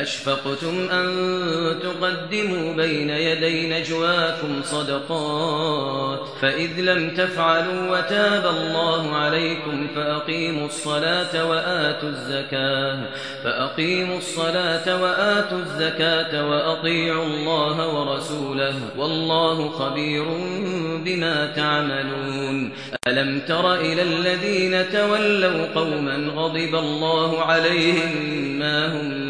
أأشفقتم أن تقدموا بين يدي نجواكم صدقات فإذ لم تفعلوا وتاب الله عليكم فأقيموا الصلاة وآتوا الزكاة فأقيموا الصلاة وآتوا الزكاة وأطيعوا الله ورسوله والله خبير بما تعملون ألم تر إلى الذين تولوا قوما غضب الله عليهم ما هم